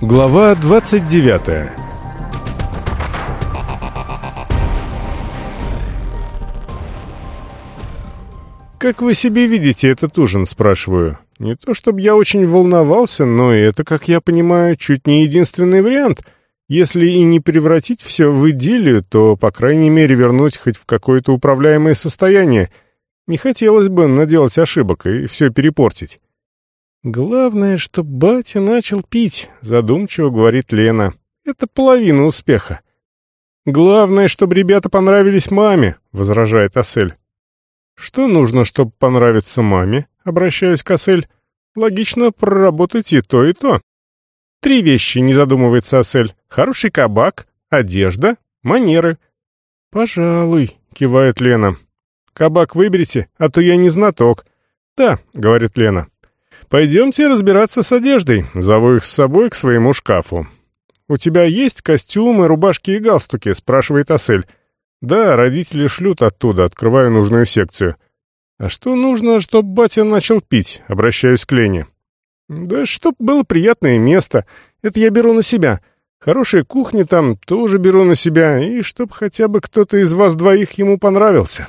Глава 29 «Как вы себе видите этот ужин?» — спрашиваю. Не то чтобы я очень волновался, но это, как я понимаю, чуть не единственный вариант. Если и не превратить все в идиллию, то, по крайней мере, вернуть хоть в какое-то управляемое состояние. Не хотелось бы наделать ошибок и все перепортить. «Главное, что батя начал пить», — задумчиво говорит Лена. «Это половина успеха». «Главное, чтобы ребята понравились маме», — возражает Асель. «Что нужно, чтобы понравиться маме?» — обращаюсь к Асель. «Логично проработать и то, и то». «Три вещи», — не задумывается Асель. «Хороший кабак, одежда, манеры». «Пожалуй», — кивает Лена. «Кабак выберите, а то я не знаток». «Да», — говорит Лена. «Пойдемте разбираться с одеждой. Зову их с собой к своему шкафу». «У тебя есть костюмы, рубашки и галстуки?» — спрашивает Асель. «Да, родители шлют оттуда, открываю нужную секцию». «А что нужно, чтобы батя начал пить?» — обращаюсь к Лене. «Да чтоб было приятное место. Это я беру на себя. Хорошая кухня там тоже беру на себя, и чтоб хотя бы кто-то из вас двоих ему понравился».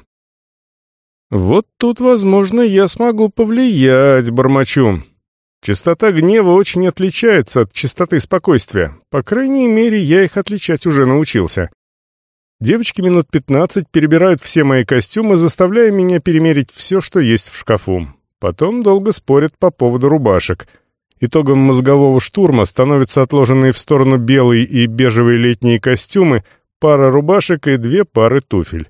«Вот тут, возможно, я смогу повлиять, бормочу. Частота гнева очень отличается от частоты спокойствия. По крайней мере, я их отличать уже научился. Девочки минут пятнадцать перебирают все мои костюмы, заставляя меня перемерить все, что есть в шкафу. Потом долго спорят по поводу рубашек. Итогом мозгового штурма становятся отложенные в сторону белые и бежевые летние костюмы, пара рубашек и две пары туфель.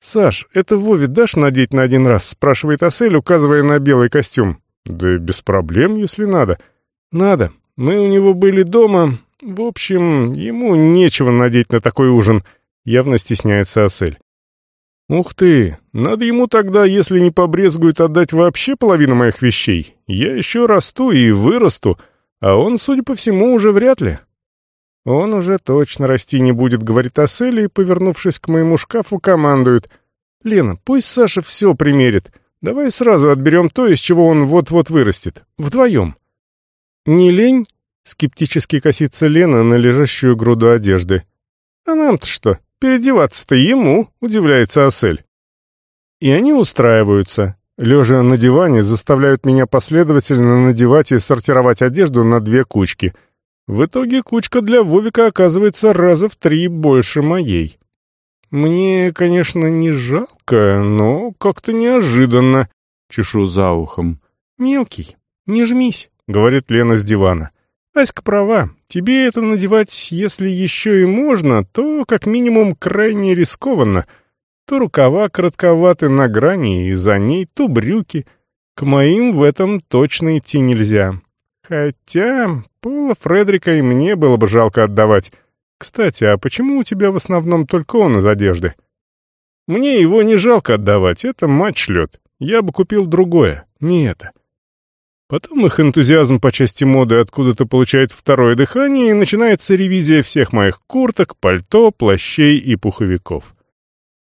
«Саш, это Вове дашь надеть на один раз?» — спрашивает Асель, указывая на белый костюм. «Да без проблем, если надо». «Надо. Мы у него были дома. В общем, ему нечего надеть на такой ужин». Явно стесняется Асель. «Ух ты! Надо ему тогда, если не побрезгует, отдать вообще половину моих вещей. Я еще расту и вырасту, а он, судя по всему, уже вряд ли». «Он уже точно расти не будет», — говорит Асель, и, повернувшись к моему шкафу, командует. «Лена, пусть Саша все примерит. Давай сразу отберем то, из чего он вот-вот вырастет. Вдвоем». «Не лень?» — скептически косится Лена на лежащую груду одежды. «А нам-то что?» Переодеваться-то ему, удивляется Асель. И они устраиваются. Лежа на диване, заставляют меня последовательно надевать и сортировать одежду на две кучки. В итоге кучка для Вовика оказывается раза в три больше моей. Мне, конечно, не жалко, но как-то неожиданно. Чешу за ухом. «Мелкий, не жмись», — говорит Лена с дивана. Аська права. Тебе это надевать, если еще и можно, то как минимум крайне рискованно. То рукава коротковаты на грани, и за ней то брюки. К моим в этом точно идти нельзя. Хотя Пола Фредрика и мне было бы жалко отдавать. Кстати, а почему у тебя в основном только он из одежды? Мне его не жалко отдавать, это мать шлет. Я бы купил другое, не это. Потом их энтузиазм по части моды откуда-то получает второе дыхание, и начинается ревизия всех моих курток, пальто, плащей и пуховиков.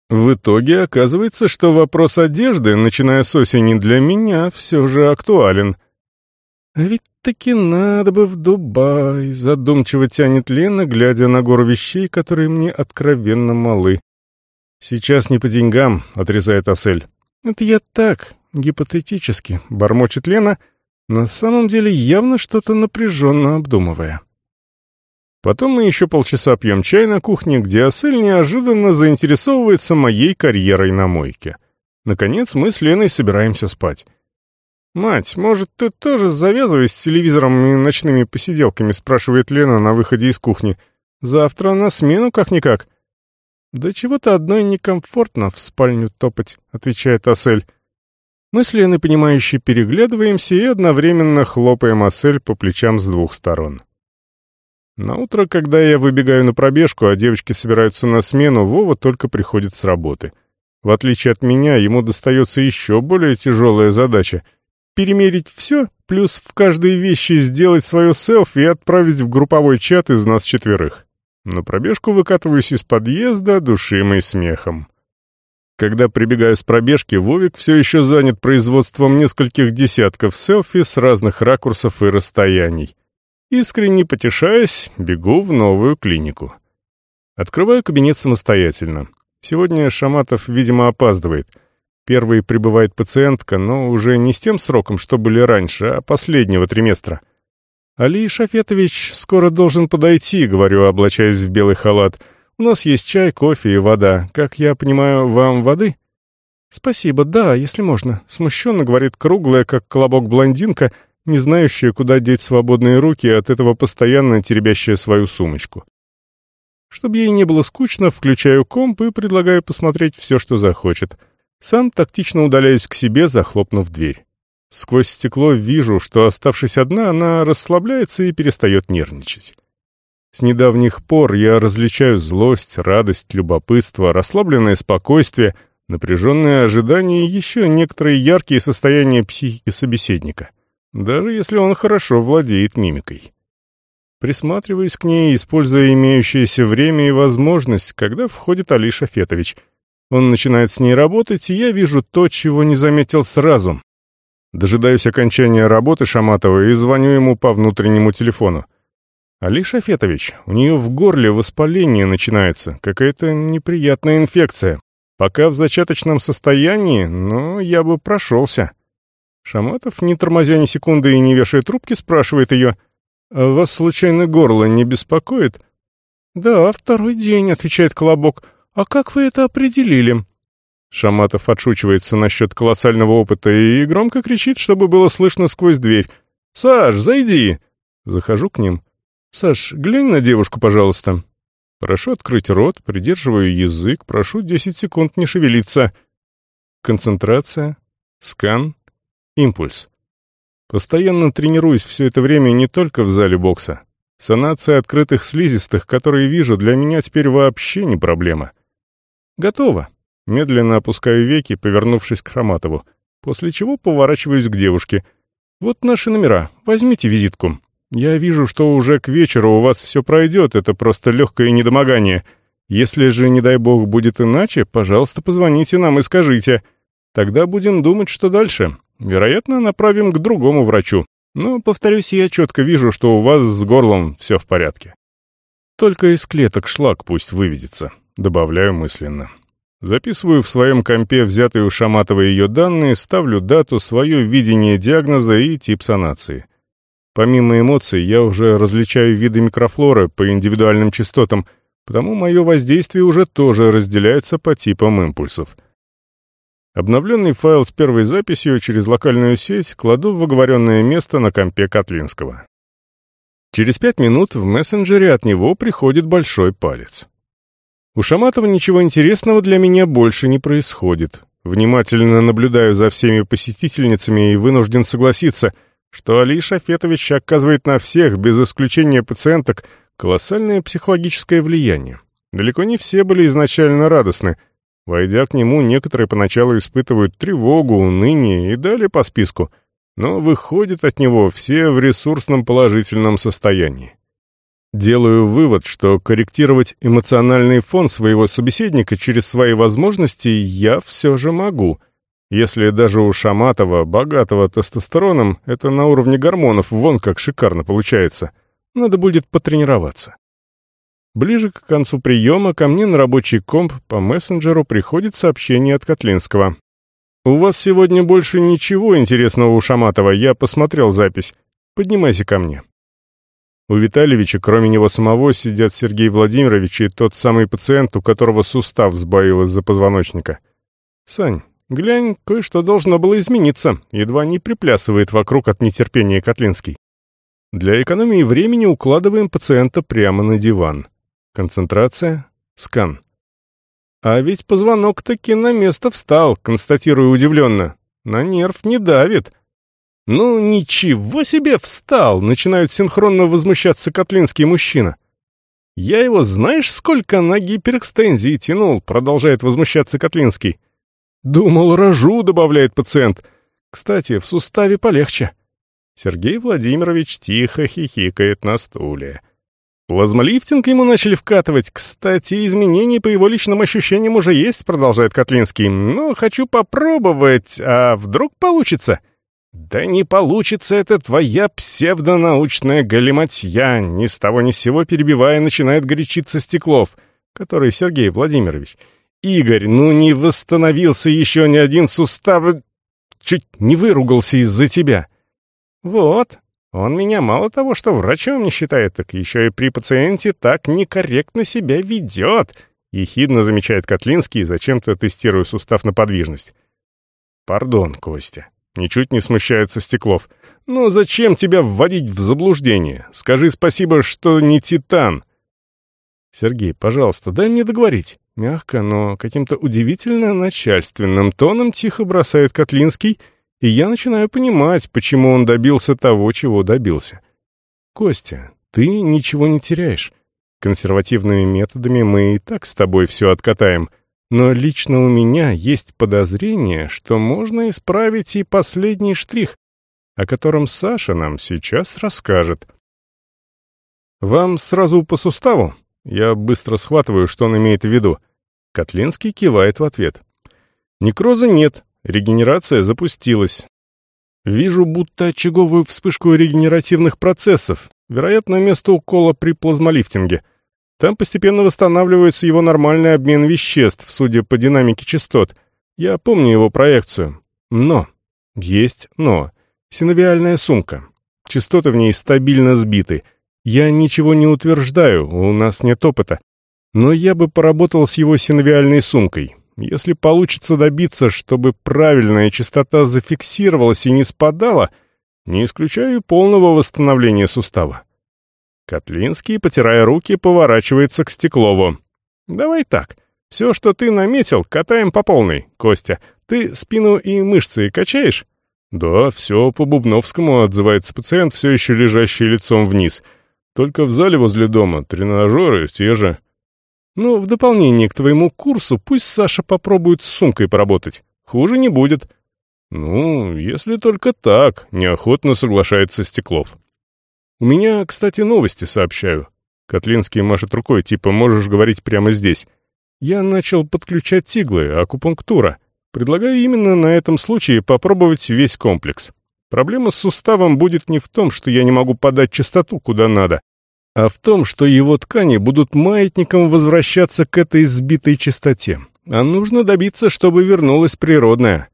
В итоге оказывается, что вопрос одежды, начиная с осени, для меня все же актуален. «А ведь таки надо бы в Дубай», — задумчиво тянет Лена, глядя на гору вещей, которые мне откровенно малы. «Сейчас не по деньгам», — отрезает Асель. «Это я так, гипотетически», — бормочет Лена, — на самом деле явно что-то напряженно обдумывая. Потом мы еще полчаса пьем чай на кухне, где Асель неожиданно заинтересовывается моей карьерой на мойке. Наконец мы с Леной собираемся спать. «Мать, может, ты тоже завязывай с телевизором и ночными посиделками?» — спрашивает Лена на выходе из кухни. «Завтра на смену как-никак». «Да чего-то одной некомфортно в спальню топать», — отвечает Асель. Мы с Леной, понимающе переглядываемся и одновременно хлопаем Ассель по плечам с двух сторон. На утро, когда я выбегаю на пробежку, а девочки собираются на смену, Вова только приходит с работы. В отличие от меня, ему достается еще более тяжелая задача — перемерить все, плюс в каждой вещи сделать свое селфи и отправить в групповой чат из нас четверых. На пробежку выкатываюсь из подъезда, душимый смехом. Когда прибегаю с пробежки, Вовик все еще занят производством нескольких десятков селфи с разных ракурсов и расстояний. Искренне потешаясь, бегу в новую клинику. Открываю кабинет самостоятельно. Сегодня Шаматов, видимо, опаздывает. Первой прибывает пациентка, но уже не с тем сроком, что были раньше, а последнего триместра. «Али Шафетович скоро должен подойти», — говорю, облачаясь в белый халат. «У нас есть чай, кофе и вода. Как я понимаю, вам воды?» «Спасибо, да, если можно», — смущенно говорит круглая, как колобок блондинка, не знающая, куда деть свободные руки, от этого постоянно теребящая свою сумочку. Чтобы ей не было скучно, включаю комп и предлагаю посмотреть все, что захочет. Сам тактично удаляюсь к себе, захлопнув дверь. Сквозь стекло вижу, что, оставшись одна, она расслабляется и перестает нервничать. С недавних пор я различаю злость, радость, любопытство, расслабленное спокойствие, напряженное ожидание и еще некоторые яркие состояния психики собеседника даже если он хорошо владеет мимикой. Присматриваюсь к ней, используя имеющееся время и возможность, когда входит Али Шафетович. Он начинает с ней работать, и я вижу то, чего не заметил сразу. Дожидаюсь окончания работы Шаматова и звоню ему по внутреннему телефону. «Али Шафетович, у нее в горле воспаление начинается, какая-то неприятная инфекция. Пока в зачаточном состоянии, но я бы прошелся». Шаматов, не тормозя ни секунды и не вешая трубки, спрашивает ее, «А вас, случайно, горло не беспокоит?» «Да, второй день», — отвечает Колобок. «А как вы это определили?» Шаматов отшучивается насчет колоссального опыта и громко кричит, чтобы было слышно сквозь дверь. «Саш, зайди!» Захожу к ним. «Саш, глянь на девушку, пожалуйста». Прошу открыть рот, придерживаю язык, прошу 10 секунд не шевелиться. Концентрация, скан, Импульс. Постоянно тренируюсь все это время не только в зале бокса. Санация открытых слизистых, которые вижу, для меня теперь вообще не проблема. Готово. Медленно опускаю веки, повернувшись к Хроматову, после чего поворачиваюсь к девушке. Вот наши номера, возьмите визитку. Я вижу, что уже к вечеру у вас все пройдет, это просто легкое недомогание. Если же, не дай бог, будет иначе, пожалуйста, позвоните нам и скажите. Тогда будем думать, что дальше. Вероятно, направим к другому врачу. Но, повторюсь, я четко вижу, что у вас с горлом все в порядке. Только из клеток шлак пусть выведется, добавляю мысленно. Записываю в своем компе взятые у Шаматова ее данные, ставлю дату, свое видение диагноза и тип санации. Помимо эмоций, я уже различаю виды микрофлоры по индивидуальным частотам, потому мое воздействие уже тоже разделяется по типам импульсов — Обновленный файл с первой записью через локальную сеть кладу в оговоренное место на компе Котлинского. Через пять минут в мессенджере от него приходит большой палец. У Шаматова ничего интересного для меня больше не происходит. Внимательно наблюдаю за всеми посетительницами и вынужден согласиться, что Али Шафетович оказывает на всех, без исключения пациенток, колоссальное психологическое влияние. Далеко не все были изначально радостны, Войдя к нему, некоторые поначалу испытывают тревогу, уныние и далее по списку, но выходят от него все в ресурсном положительном состоянии. Делаю вывод, что корректировать эмоциональный фон своего собеседника через свои возможности я все же могу, если даже у Шаматова, богатого тестостероном, это на уровне гормонов вон как шикарно получается. Надо будет потренироваться. Ближе к концу приема ко мне на рабочий комп по мессенджеру приходит сообщение от Котлинского. «У вас сегодня больше ничего интересного у Шаматова, я посмотрел запись. Поднимайся ко мне». У Витальевича, кроме него самого, сидят Сергей Владимирович и тот самый пациент, у которого сустав сбоил из-за позвоночника. «Сань, глянь, кое-что должно было измениться», едва не приплясывает вокруг от нетерпения Котлинский. Для экономии времени укладываем пациента прямо на диван. Концентрация. Скан. А ведь позвонок таки на место встал, констатирую удивленно. На нерв не давит. Ну, ничего себе встал, начинают синхронно возмущаться котлинский мужчина. Я его знаешь, сколько на гиперэкстензии тянул, продолжает возмущаться Котлинский. Думал, рожу, добавляет пациент. Кстати, в суставе полегче. Сергей Владимирович тихо хихикает на стуле. Плазмолифтинг ему начали вкатывать. Кстати, изменения по его личным ощущениям уже есть, продолжает Котлинский. Но хочу попробовать, а вдруг получится? «Да не получится это твоя псевдонаучная галиматья!» Ни с того ни с сего перебивая начинает горячиться Стеклов, который Сергей Владимирович. «Игорь, ну не восстановился еще ни один сустав... Чуть не выругался из-за тебя». «Вот, он меня мало того, что врачом не считает, так еще и при пациенте так некорректно себя ведет», — ехидно замечает Котлинский, зачем-то тестируя сустав на подвижность. «Пардон, Костя», Ничуть не смущается Стеклов. «Ну зачем тебя вводить в заблуждение? Скажи спасибо, что не Титан». «Сергей, пожалуйста, дай мне договорить». Мягко, но каким-то удивительно начальственным тоном тихо бросает Котлинский, и я начинаю понимать, почему он добился того, чего добился. «Костя, ты ничего не теряешь. Консервативными методами мы и так с тобой все откатаем. Но лично у меня есть подозрение, что можно исправить и последний штрих, о котором Саша нам сейчас расскажет. «Вам сразу по суставу?» Я быстро схватываю, что он имеет в виду. Котлинский кивает в ответ. «Некроза нет, регенерация запустилась. Вижу будто очаговую вспышку регенеративных процессов, вероятно, место укола при плазмолифтинге». Там постепенно восстанавливается его нормальный обмен веществ, судя по динамике частот. Я помню его проекцию. Но. Есть но. Синовиальная сумка. Частоты в ней стабильно сбиты. Я ничего не утверждаю, у нас нет опыта. Но я бы поработал с его синовиальной сумкой. Если получится добиться, чтобы правильная частота зафиксировалась и не спадала, не исключаю полного восстановления сустава. Котлинский, потирая руки, поворачивается к Стеклову. «Давай так. Все, что ты наметил, катаем по полной, Костя. Ты спину и мышцы качаешь?» «Да, все по Бубновскому», — отзывается пациент, все еще лежащий лицом вниз. «Только в зале возле дома тренажеры те же». «Ну, в дополнение к твоему курсу пусть Саша попробует с сумкой поработать. Хуже не будет». «Ну, если только так», — неохотно соглашается Стеклов. «У меня, кстати, новости сообщаю». Котлинский машет рукой, типа «можешь говорить прямо здесь». Я начал подключать иглы, акупунктура. Предлагаю именно на этом случае попробовать весь комплекс. Проблема с суставом будет не в том, что я не могу подать частоту куда надо, а в том, что его ткани будут маятником возвращаться к этой сбитой частоте. А нужно добиться, чтобы вернулась природная.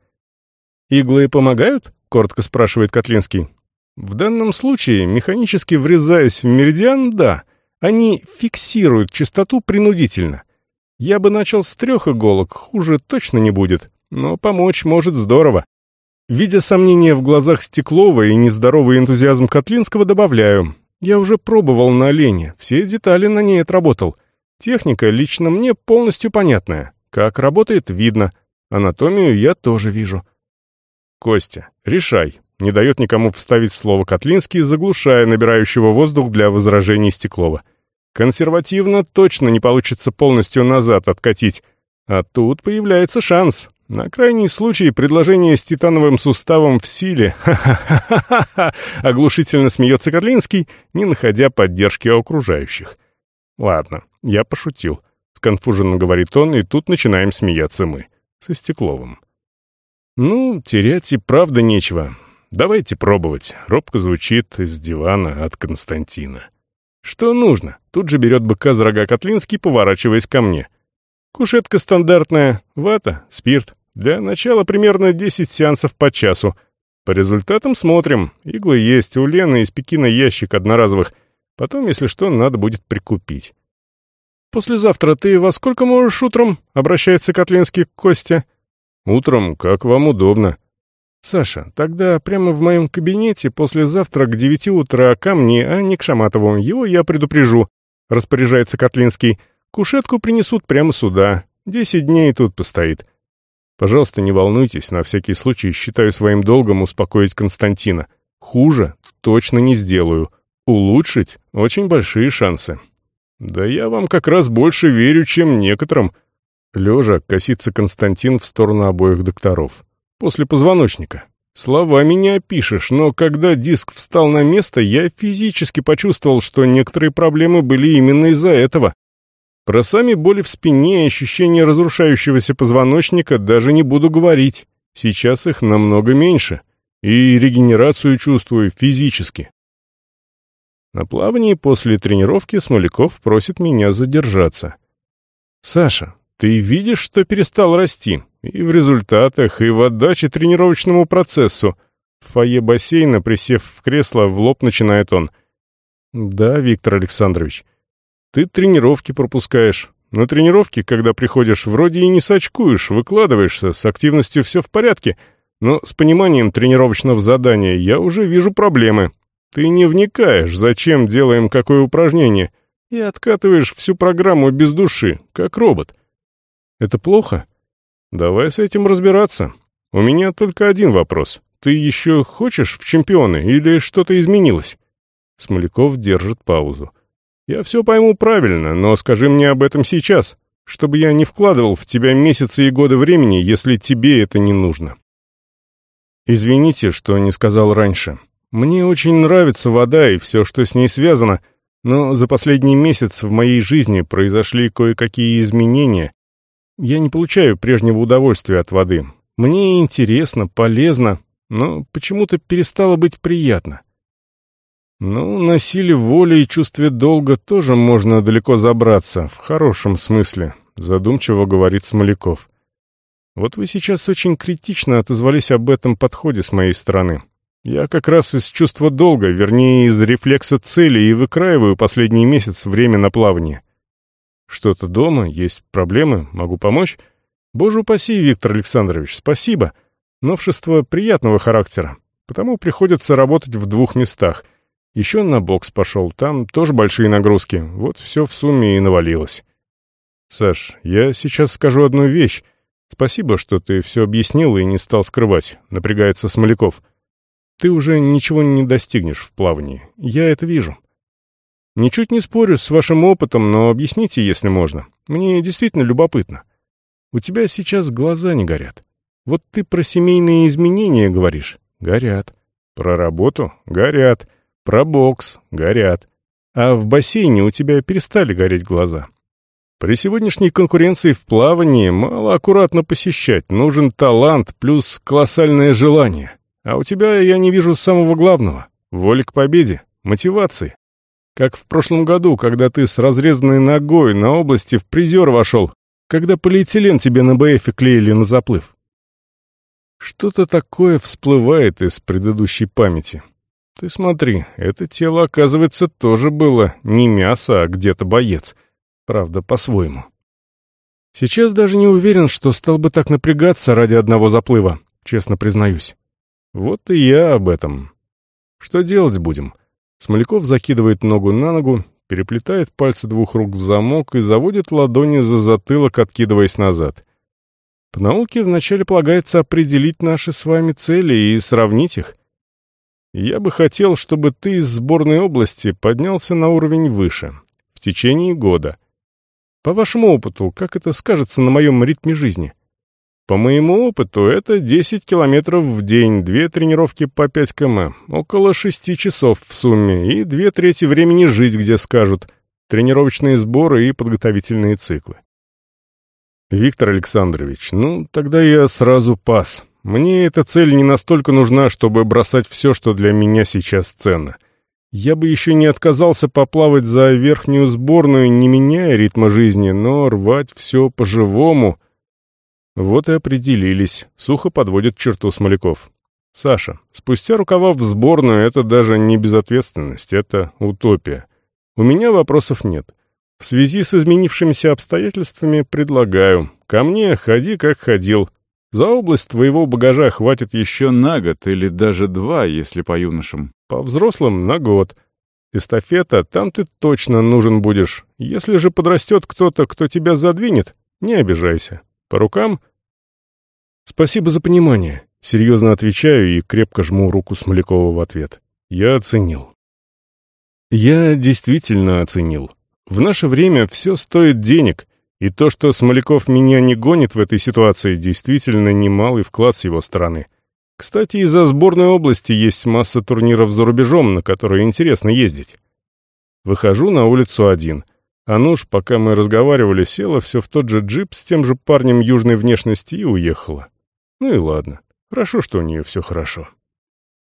«Иглы помогают?» — коротко спрашивает Котлинский. В данном случае, механически врезаясь в меридиан, да, они фиксируют частоту принудительно. Я бы начал с трех иголок, хуже точно не будет, но помочь может здорово. Видя сомнения в глазах Стеклова и нездоровый энтузиазм Котлинского, добавляю. Я уже пробовал на олене, все детали на ней отработал. Техника лично мне полностью понятная. Как работает, видно. Анатомию я тоже вижу. Костя, решай, не дает никому вставить слово Котлинский, заглушая набирающего воздух для возражений Стеклова. Консервативно точно не получится полностью назад откатить. А тут появляется шанс. На крайний случай предложение с титановым суставом в силе. Ха-ха-ха-ха! Оглушительно смеется Котлинский, не находя поддержки окружающих. Ладно, я пошутил. Сконфуженно говорит он, и тут начинаем смеяться мы. Со Стекловым. Ну, терять и правда нечего. «Давайте пробовать», — робко звучит из дивана от Константина. «Что нужно?» — тут же берет быка за рога Котлинский, поворачиваясь ко мне. «Кушетка стандартная, вата, спирт. Для начала примерно 10 сеансов по часу. По результатам смотрим. Иглы есть, у Лены из Пекина ящик одноразовых. Потом, если что, надо будет прикупить». «Послезавтра ты во сколько можешь утром?» — обращается Котлинский к Косте. «Утром, как вам удобно», «Саша, тогда прямо в моем кабинете послезавтра к девяти утра ко мне, а не к Шаматову. Его я предупрежу», — распоряжается Котлинский. «Кушетку принесут прямо сюда. Десять дней тут постоит». «Пожалуйста, не волнуйтесь, на всякий случай считаю своим долгом успокоить Константина. Хуже точно не сделаю. Улучшить — очень большие шансы». «Да я вам как раз больше верю, чем некоторым». Лежа косится Константин в сторону обоих докторов после позвоночника. Словами не опишешь, но когда диск встал на место, я физически почувствовал, что некоторые проблемы были именно из-за этого. Про сами боли в спине и ощущение разрушающегося позвоночника даже не буду говорить. Сейчас их намного меньше. И регенерацию чувствую физически. На плавании после тренировки Смоляков просит меня задержаться. «Саша, ты видишь, что перестал расти? И в результатах, и в отдаче тренировочному процессу». В фойе бассейна, присев в кресло, в лоб начинает он. «Да, Виктор Александрович, ты тренировки пропускаешь. На тренировке, когда приходишь, вроде и не сочкуешь, выкладываешься, с активностью все в порядке, но с пониманием тренировочного задания я уже вижу проблемы. Ты не вникаешь, зачем делаем какое упражнение, и откатываешь всю программу без души, как робот. Это плохо? Давай с этим разбираться. У меня только один вопрос. Ты еще хочешь в чемпионы или что-то изменилось? Смоляков держит паузу. Я все пойму правильно, но скажи мне об этом сейчас, чтобы я не вкладывал в тебя месяцы и годы времени, если тебе это не нужно. Извините, что не сказал раньше. Мне очень нравится вода и все, что с ней связано, но за последний месяц в моей жизни произошли кое-какие изменения. Я не получаю прежнего удовольствия от воды. Мне интересно, полезно, но почему-то перестало быть приятно. Ну, на силе воли и чувстве долга тоже можно далеко забраться, в хорошем смысле, задумчиво говорит Смоляков. Вот вы сейчас очень критично отозвались об этом подходе с моей стороны. Я как раз из чувства долга, вернее, из рефлекса цели и выкраиваю последний месяц время на плавание. Что-то дома, есть проблемы, могу помочь? Боже упаси, Виктор Александрович, спасибо. Новшество приятного характера, потому приходится работать в двух местах — еще на бокс пошел, там тоже большие нагрузки. Вот все в сумме и навалилось. Саш, я сейчас скажу одну вещь. Спасибо, что ты все объяснил и не стал скрывать, напрягается Смоляков. Ты уже ничего не достигнешь в плавании. Я это вижу. Ничуть не спорю с вашим опытом, но объясните, если можно. Мне действительно любопытно. У тебя сейчас глаза не горят. Вот ты про семейные изменения говоришь. Горят. Про работу? Горят. Про бокс. Горят. А в бассейне у тебя перестали гореть глаза. При сегодняшней конкуренции в плавании мало аккуратно посещать. Нужен талант плюс колоссальное желание. А у тебя я не вижу самого главного. Воли к победе. Мотивации. Как в прошлом году, когда ты с разрезанной ногой на области в призер вошел, когда полиэтилен тебе на БФе клеили на заплыв. Что-то такое всплывает из предыдущей памяти. Ты смотри, это тело, оказывается, тоже было не мясо, а где-то боец. Правда, по-своему. Сейчас даже не уверен, что стал бы так напрягаться ради одного заплыва, честно признаюсь. Вот и я об этом. Что делать будем? Смоляков закидывает ногу на ногу, переплетает пальцы двух рук в замок и заводит ладони за затылок, откидываясь назад. По науке вначале полагается определить наши с вами цели и сравнить их — я бы хотел, чтобы ты из сборной области поднялся на уровень выше, в течение года. По вашему опыту, как это скажется на моем ритме жизни? По моему опыту, это 10 километров в день, две тренировки по 5 км, около 6 часов в сумме и две трети времени жить, где скажут, тренировочные сборы и подготовительные циклы. Виктор Александрович, ну, тогда я сразу пас. Мне эта цель не настолько нужна, чтобы бросать все, что для меня сейчас ценно. Я бы еще не отказался поплавать за верхнюю сборную, не меняя ритма жизни, но рвать все по-живому... Вот и определились. Сухо подводит черту Смоляков. Саша, спустя рукава в сборную — это даже не безответственность, это утопия. У меня вопросов нет. В связи с изменившимися обстоятельствами предлагаю. Ко мне ходи, как ходил. За область твоего багажа хватит еще на год или даже два, если по юношам. По взрослым — на год. Эстафета, там ты точно нужен будешь. Если же подрастет кто-то, кто тебя задвинет, не обижайся. По рукам? Спасибо за понимание. Серьезно отвечаю и крепко жму руку Смолякова в ответ. Я оценил. Я действительно оценил. В наше время все стоит денег — и то, что Смоляков меня не гонит в этой ситуации, действительно немалый вклад с его стороны. Кстати, из-за сборной области есть масса турниров за рубежом, на которые интересно ездить. Выхожу на улицу один. А Ануш, пока мы разговаривали, села все в тот же джип с тем же парнем южной внешности и уехала. Ну и ладно. Хорошо, что у нее все хорошо.